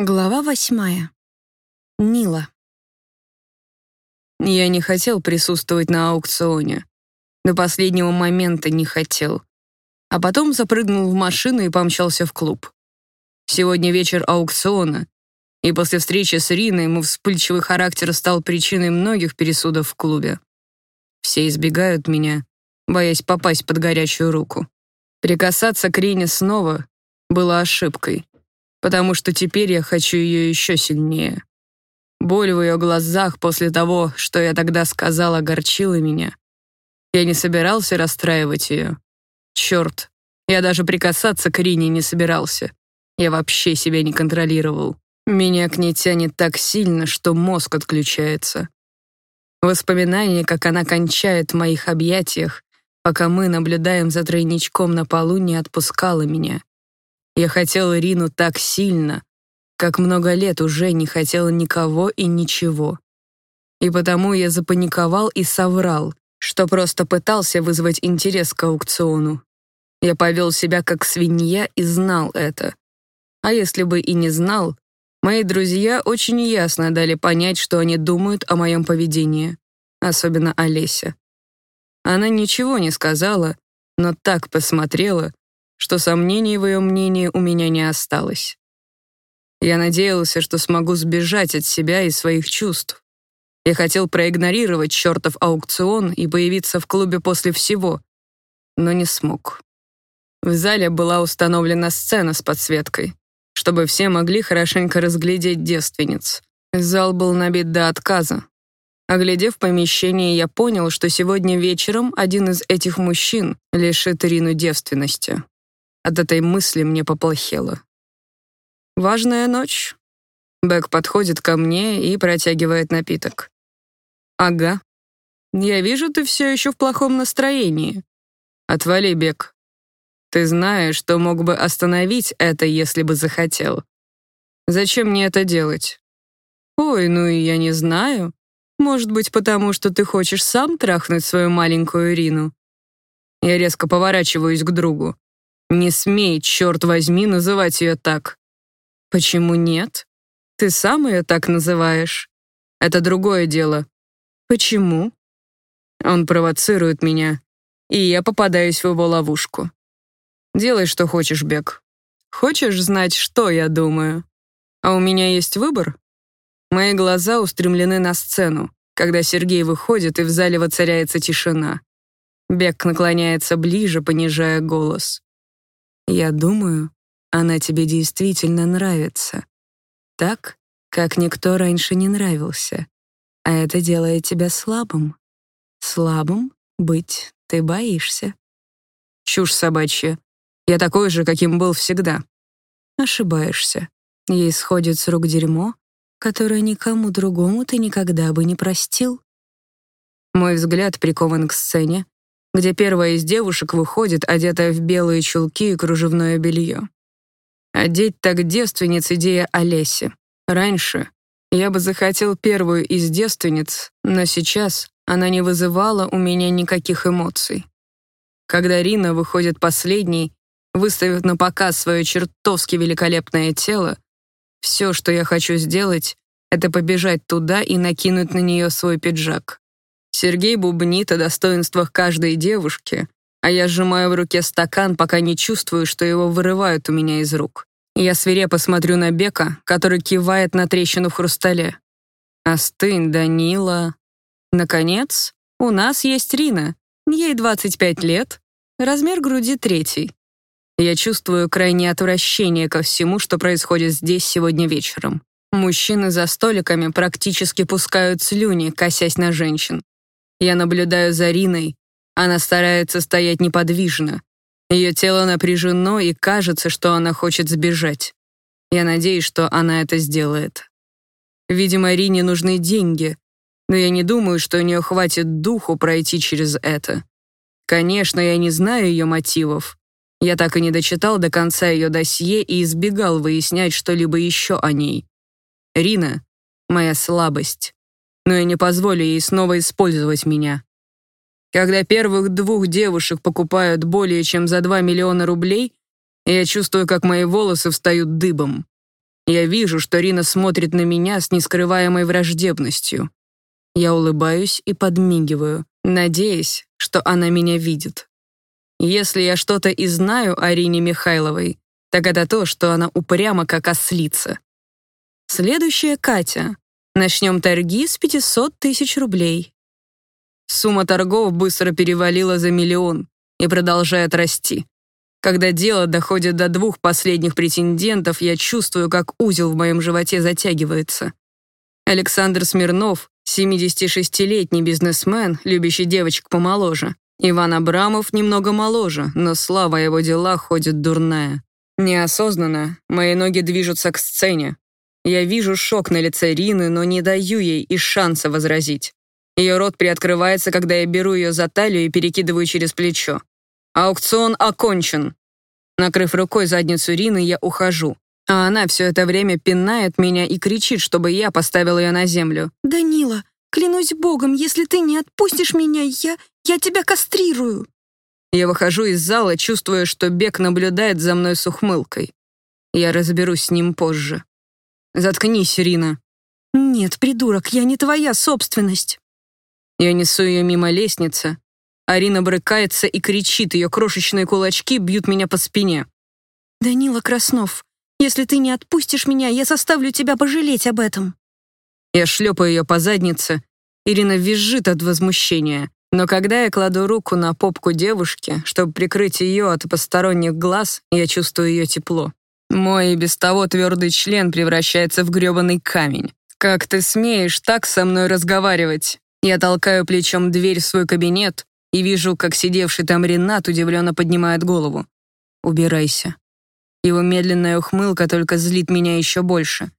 Глава восьмая. Нила. Я не хотел присутствовать на аукционе. До последнего момента не хотел. А потом запрыгнул в машину и помчался в клуб. Сегодня вечер аукциона, и после встречи с Риной мой вспыльчивый характер стал причиной многих пересудов в клубе. Все избегают меня, боясь попасть под горячую руку. Прикасаться к Рине снова было ошибкой потому что теперь я хочу ее еще сильнее. Боль в ее глазах после того, что я тогда сказал, огорчила меня. Я не собирался расстраивать ее. Черт, я даже прикасаться к Рине не собирался. Я вообще себя не контролировал. Меня к ней тянет так сильно, что мозг отключается. Воспоминание, как она кончает в моих объятиях, пока мы наблюдаем за тройничком на полу, не отпускало меня. Я хотела Рину так сильно, как много лет уже не хотела никого и ничего. И потому я запаниковал и соврал, что просто пытался вызвать интерес к аукциону. Я повел себя как свинья и знал это. А если бы и не знал, мои друзья очень ясно дали понять, что они думают о моем поведении, особенно Олеся. Она ничего не сказала, но так посмотрела, что сомнений в ее мнении у меня не осталось. Я надеялся, что смогу сбежать от себя и своих чувств. Я хотел проигнорировать чертов аукцион и появиться в клубе после всего, но не смог. В зале была установлена сцена с подсветкой, чтобы все могли хорошенько разглядеть девственниц. Зал был набит до отказа. Оглядев помещение, я понял, что сегодня вечером один из этих мужчин лишит Ирину девственности. От этой мысли мне поплохело. «Важная ночь». Бэк подходит ко мне и протягивает напиток. «Ага. Я вижу, ты все еще в плохом настроении. Отвали, Бек. Ты знаешь, что мог бы остановить это, если бы захотел. Зачем мне это делать? Ой, ну и я не знаю. Может быть, потому что ты хочешь сам трахнуть свою маленькую Ирину? Я резко поворачиваюсь к другу. Не смей, черт возьми, называть ее так. Почему нет? Ты сам ее так называешь. Это другое дело. Почему? Он провоцирует меня, и я попадаюсь в его ловушку. Делай, что хочешь, Бек. Хочешь знать, что я думаю? А у меня есть выбор? Мои глаза устремлены на сцену, когда Сергей выходит, и в зале воцаряется тишина. Бек наклоняется ближе, понижая голос. Я думаю, она тебе действительно нравится. Так, как никто раньше не нравился. А это делает тебя слабым. Слабым быть ты боишься. Чушь собачья. Я такой же, каким был всегда. Ошибаешься. Ей сходит с рук дерьмо, которое никому другому ты никогда бы не простил. Мой взгляд прикован к сцене, где первая из девушек выходит, одетая в белые чулки и кружевное белье. Одеть так девственниц — идея Олеси. Раньше я бы захотел первую из девственниц, но сейчас она не вызывала у меня никаких эмоций. Когда Рина выходит последней, выставив на показ свое чертовски великолепное тело, все, что я хочу сделать, это побежать туда и накинуть на нее свой пиджак. Сергей бубнит о достоинствах каждой девушки, а я сжимаю в руке стакан, пока не чувствую, что его вырывают у меня из рук. Я свирепо смотрю на Бека, который кивает на трещину в хрустале. «Остынь, Данила». Наконец, у нас есть Рина. Ей 25 лет, размер груди третий. Я чувствую крайнее отвращение ко всему, что происходит здесь сегодня вечером. Мужчины за столиками практически пускают слюни, косясь на женщин. Я наблюдаю за Риной. Она старается стоять неподвижно. Ее тело напряжено, и кажется, что она хочет сбежать. Я надеюсь, что она это сделает. Видимо, Рине нужны деньги, но я не думаю, что у нее хватит духу пройти через это. Конечно, я не знаю ее мотивов. Я так и не дочитал до конца ее досье и избегал выяснять что-либо еще о ней. Рина — моя слабость но я не позволю ей снова использовать меня. Когда первых двух девушек покупают более чем за 2 миллиона рублей, я чувствую, как мои волосы встают дыбом. Я вижу, что Рина смотрит на меня с нескрываемой враждебностью. Я улыбаюсь и подмигиваю, надеясь, что она меня видит. Если я что-то и знаю о Рине Михайловой, так это то, что она упряма, как ослица. Следующая Катя. Начнем торги с 500 тысяч рублей. Сумма торгов быстро перевалила за миллион и продолжает расти. Когда дело доходит до двух последних претендентов, я чувствую, как узел в моем животе затягивается. Александр Смирнов, 76-летний бизнесмен, любящий девочек помоложе. Иван Абрамов немного моложе, но слава его дела ходит дурная. Неосознанно мои ноги движутся к сцене. Я вижу шок на лице Рины, но не даю ей и шанса возразить. Ее рот приоткрывается, когда я беру ее за талию и перекидываю через плечо. Аукцион окончен. Накрыв рукой задницу Рины, я ухожу. А она все это время пинает меня и кричит, чтобы я поставил ее на землю. «Данила, клянусь богом, если ты не отпустишь меня, я... я тебя кастрирую!» Я выхожу из зала, чувствуя, что Бек наблюдает за мной с ухмылкой. Я разберусь с ним позже. «Заткнись, Рина». «Нет, придурок, я не твоя собственность». Я несу ее мимо лестницы. Арина брыкается и кричит, ее крошечные кулачки бьют меня по спине. «Данила Краснов, если ты не отпустишь меня, я заставлю тебя пожалеть об этом». Я шлепаю ее по заднице. Ирина визжит от возмущения. Но когда я кладу руку на попку девушки, чтобы прикрыть ее от посторонних глаз, я чувствую ее тепло. Мой без того твердый член превращается в грёбаный камень. «Как ты смеешь так со мной разговаривать?» Я толкаю плечом дверь в свой кабинет и вижу, как сидевший там Ренат удивленно поднимает голову. «Убирайся». Его медленная ухмылка только злит меня еще больше.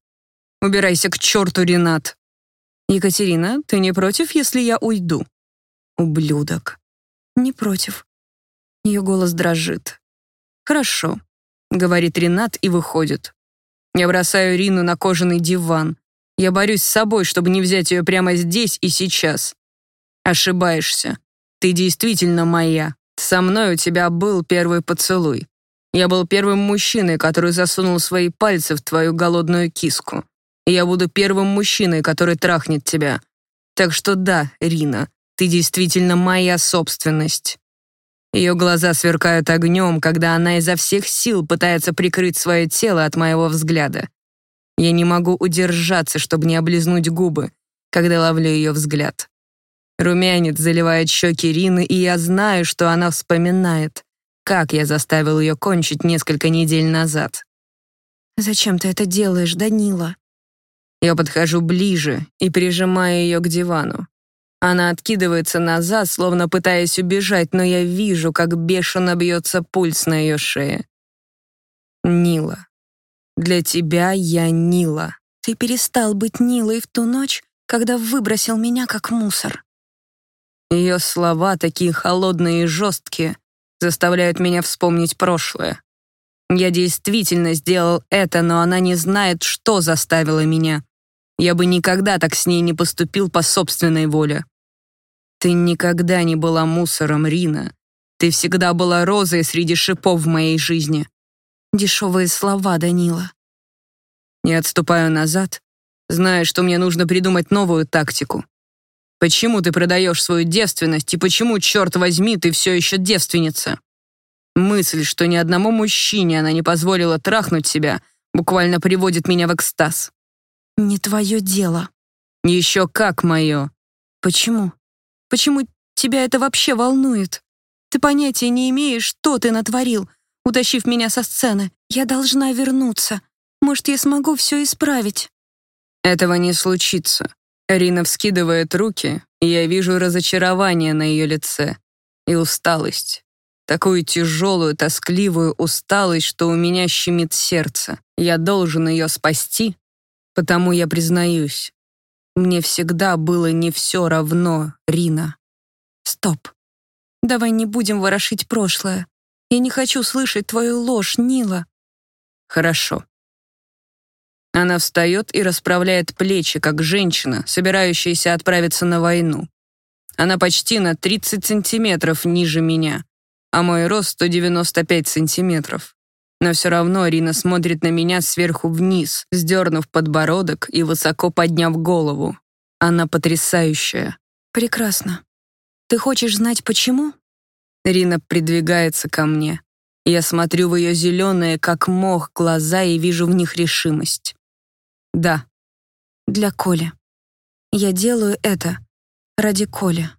«Убирайся к черту, Ренат!» «Екатерина, ты не против, если я уйду?» «Ублюдок». «Не против». Ее голос дрожит. «Хорошо», — говорит Ренат и выходит. Я бросаю Рину на кожаный диван, я борюсь с собой, чтобы не взять ее прямо здесь и сейчас. Ошибаешься. Ты действительно моя. Со мной у тебя был первый поцелуй. Я был первым мужчиной, который засунул свои пальцы в твою голодную киску. И я буду первым мужчиной, который трахнет тебя. Так что да, Рина, ты действительно моя собственность. Ее глаза сверкают огнем, когда она изо всех сил пытается прикрыть свое тело от моего взгляда. Я не могу удержаться, чтобы не облизнуть губы, когда ловлю ее взгляд. Румянец заливает щеки Рины, и я знаю, что она вспоминает, как я заставил ее кончить несколько недель назад. «Зачем ты это делаешь, Данила?» Я подхожу ближе и прижимаю ее к дивану. Она откидывается назад, словно пытаясь убежать, но я вижу, как бешено бьется пульс на ее шее. Нила. Для тебя я Нила. Ты перестал быть Нилой в ту ночь, когда выбросил меня как мусор. Ее слова, такие холодные и жесткие, заставляют меня вспомнить прошлое. Я действительно сделал это, но она не знает, что заставило меня. Я бы никогда так с ней не поступил по собственной воле. Ты никогда не была мусором, Рина. Ты всегда была розой среди шипов в моей жизни. Дешевые слова, Данила. Не отступаю назад, зная, что мне нужно придумать новую тактику. Почему ты продаешь свою девственность и почему, черт возьми, ты все еще девственница? Мысль, что ни одному мужчине она не позволила трахнуть себя, буквально приводит меня в экстаз. Не твое дело. Еще как мое. Почему? Почему тебя это вообще волнует? Ты понятия не имеешь, что ты натворил, утащив меня со сцены. Я должна вернуться. Может, я смогу все исправить?» «Этого не случится». Рина вскидывает руки, и я вижу разочарование на ее лице и усталость. Такую тяжелую, тоскливую усталость, что у меня щемит сердце. Я должен ее спасти, потому я признаюсь. Мне всегда было не все равно, Рина. Стоп. Давай не будем ворошить прошлое. Я не хочу слышать твою ложь, Нила. Хорошо. Она встает и расправляет плечи, как женщина, собирающаяся отправиться на войну. Она почти на 30 сантиметров ниже меня, а мой рост 195 сантиметров. Но все равно Рина смотрит на меня сверху вниз, сдернув подбородок и высоко подняв голову. Она потрясающая. Прекрасно. Ты хочешь знать, почему? Рина придвигается ко мне. Я смотрю в ее зеленые, как мох, глаза и вижу в них решимость. Да. Для Коли. Я делаю это ради Коли.